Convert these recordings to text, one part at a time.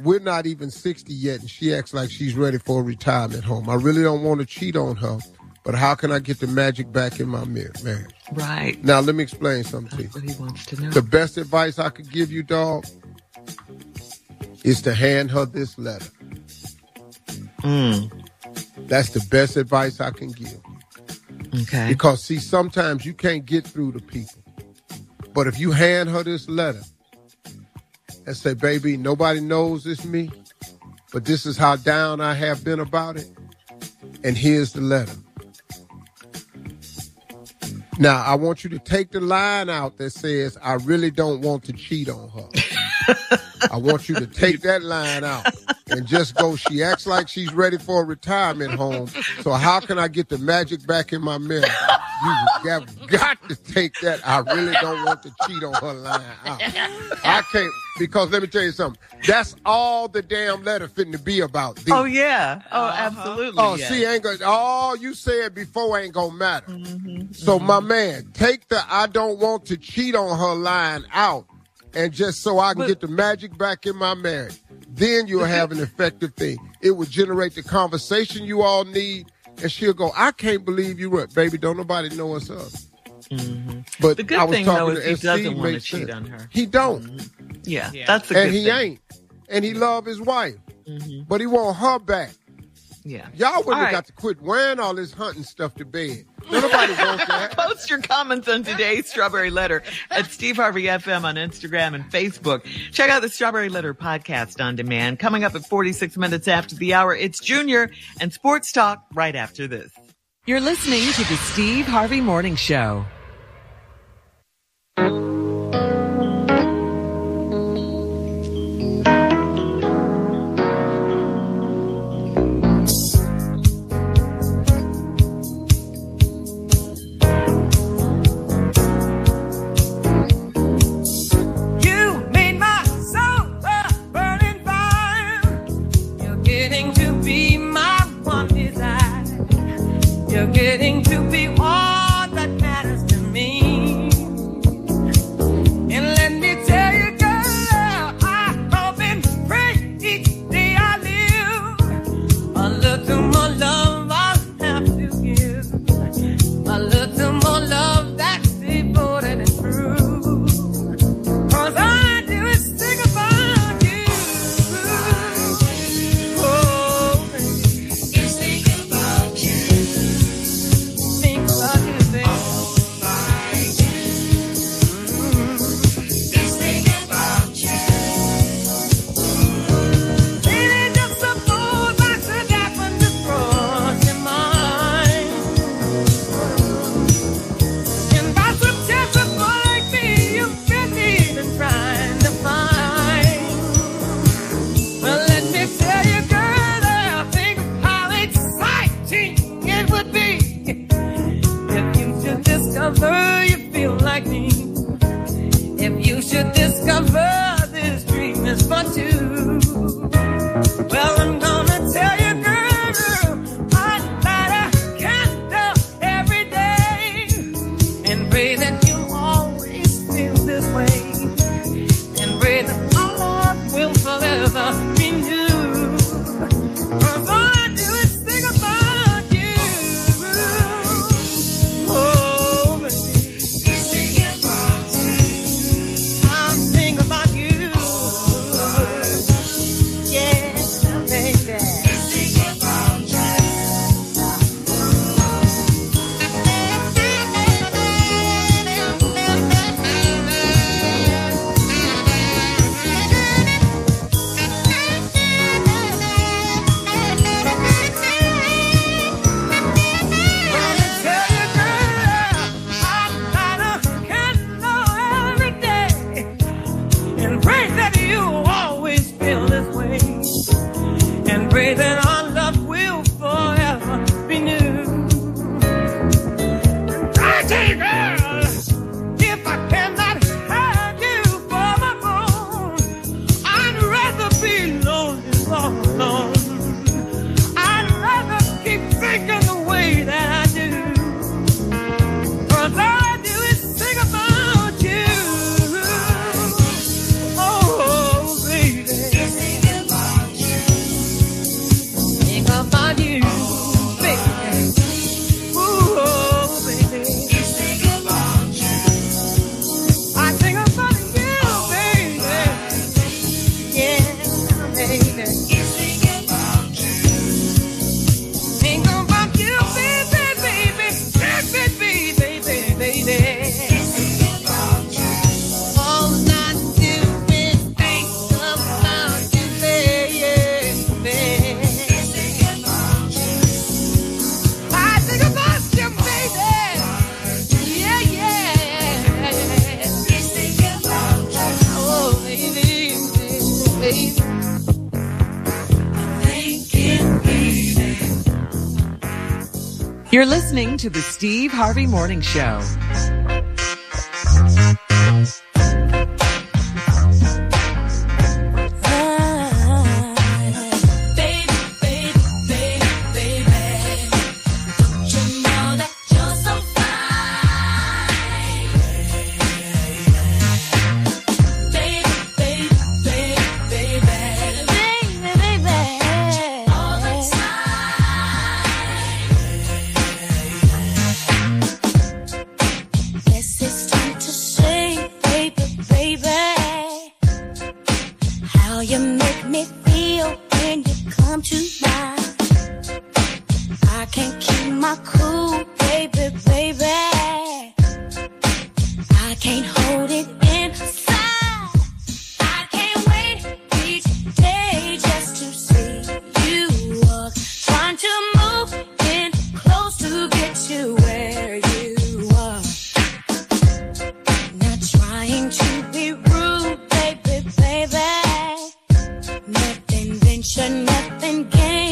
we're not even 60 yet, and she acts like she's ready for a retirement home. I really don't want to cheat on her, but how can I get the magic back in my marriage? Man? Right. Now, let me explain something That's to you. what he wants to know. The best advice I could give you, dog, is to hand her this letter. Mm, That's the best advice I can give. okay. Because, see, sometimes you can't get through to people. But if you hand her this letter and say, baby, nobody knows it's me, but this is how down I have been about it, and here's the letter. Now, I want you to take the line out that says, I really don't want to cheat on her. I want you to take that line out and just go, she acts like she's ready for a retirement home. So how can I get the magic back in my marriage? You have got to take that. I really don't want to cheat on her line out. I can't, because let me tell you something. That's all the damn letter fitting to be about. D. Oh yeah. Oh, absolutely. Oh, yes. see, ain't gonna, all you said before ain't gonna matter. Mm-hmm, So, my man, take the I don't want to cheat on her line out, and just so I can But- get the magic back in my marriage. Then you'll have an effective thing. It will generate the conversation you all need, and she'll go, I can't believe you were, baby, don't nobody know us up. But Mm-hmm. The good I was thing, talking though, is he and doesn't wanna cheat sense. on her. He don't, Yeah, Yeah. that's a good thing. and he thing. ain't, and he love his wife, Mm-hmm. but he want her back. Yeah. Y'all would All have right. got to quit wearing all this hunting stuff to bed. Don't nobody want that. Post your comments on today's Strawberry Letter at Steve Harvey FM on Instagram and Facebook. Check out the Strawberry Letter podcast on demand. Coming up at 46 minutes after the hour, it's Junior and Sports Talk right after this. You're listening to the Steve Harvey Morning Show. You're getting to be all You're listening to the Steve Harvey Morning Show. My cool, baby, baby. I can't hold it inside. I can't wait each day just to see you walk. Trying to move in close to get to where you are. Not trying to be rude, baby, baby. Nothing venture, nothing gain.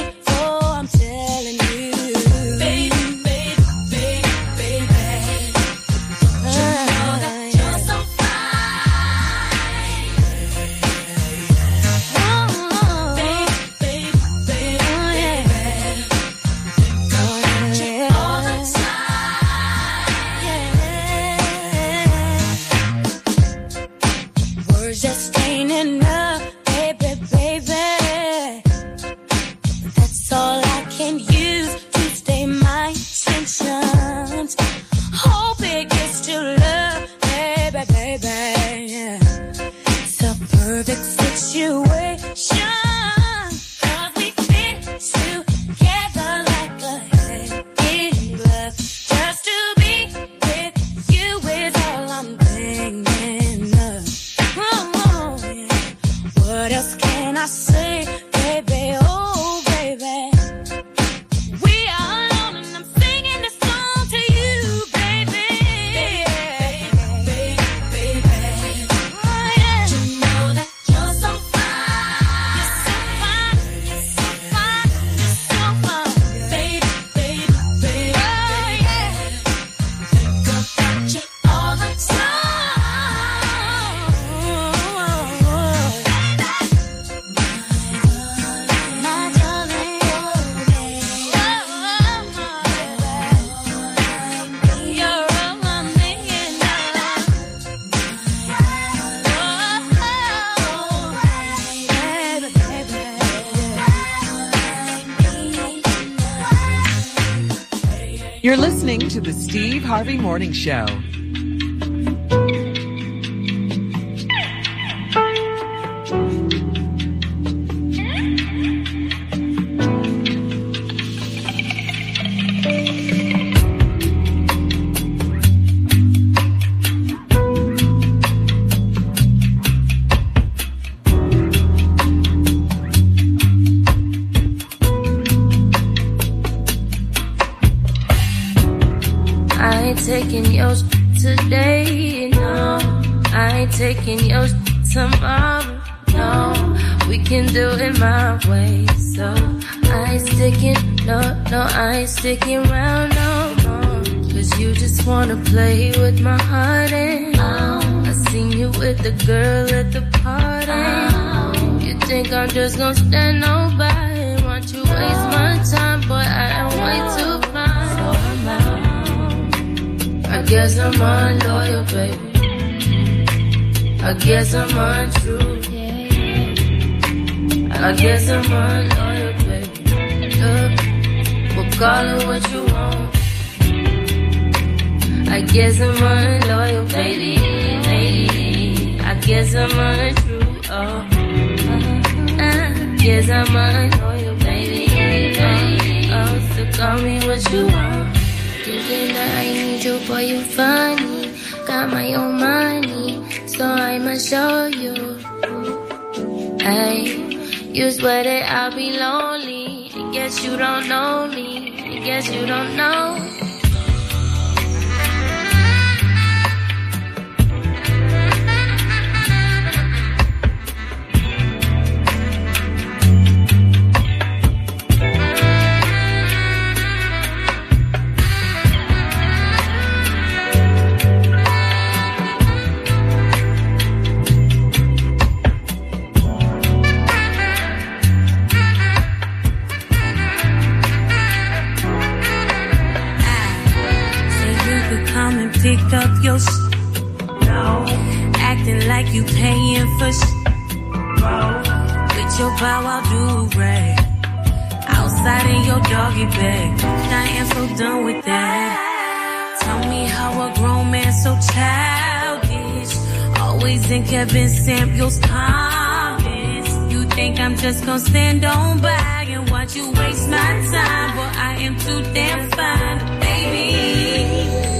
Else listening to the Steve Harvey Morning Show. Taking yours today, no. I ain't taking yours tomorrow, no. We can do it my way, so I ain't sticking, no, no, I ain't sticking around no more. Cause you just wanna play with my heart and I seen you with the girl at the party. You think I'm just gonna stand nobody? Want you waste my time, but I am way too guess I'm unloyal, baby. I guess I'm untrue. I guess I'm unloyal, baby. Look, we'll call it what you want. I guess I'm unloyal, baby. baby. I guess I'm untrue. Oh, I guess I'm unloyal, baby. Oh, oh, so call me what you want. Thinking that I need you, boy, you funny. Got my own money, so I'ma show you. Hey, you swear that I'll be lonely. I guess you don't know me. I guess you don't know. Power do rag. Outside in your doggy bag. I am so done with that. Tell me how a grown man so childish. Always in Kevin Samuels comments. You think I'm just gonna stand on by and watch you waste my time? But I am too damn fine, baby.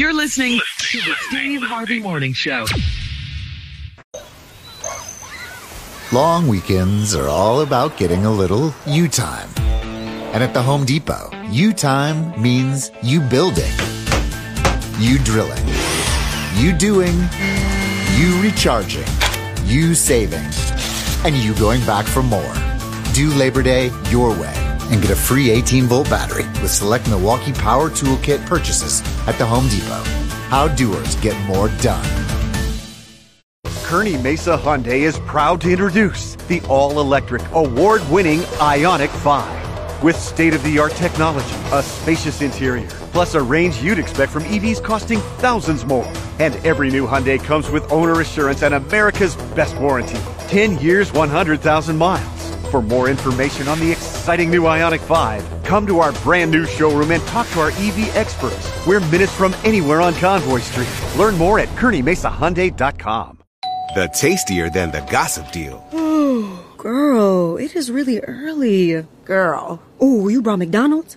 You're listening to the Steve Harvey Morning Show. Long weekends are all about getting a little you time. And at the Home Depot, you time means you building, you drilling, you doing, you recharging, you saving, and you going back for more. Do Labor Day your way and get a free 18 volt battery with select Milwaukee Power Toolkit purchases at the Home Depot. How doers get more done. Kearney Mesa Hyundai is proud to introduce the all electric, award winning Ioniq 5. With state of the art technology, a spacious interior, plus a range you'd expect from EVs costing thousands more. And every new Hyundai comes with owner assurance and America's best warranty 10 years, 100,000 miles. For more information on the exciting new Ioniq 5, come to our brand new showroom and talk to our EV experts. We're minutes from anywhere on Convoy Street. Learn more at KearneyMesaHyundai.com. The tastier than the gossip deal. Ooh, Girl, it is really early. Girl. Oh, you brought McDonald's?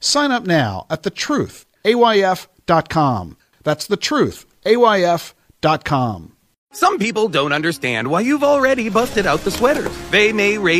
Sign up now at thetruthayf.com. That's thetruthayf.com. Some people don't understand why you've already busted out the sweaters. They may raise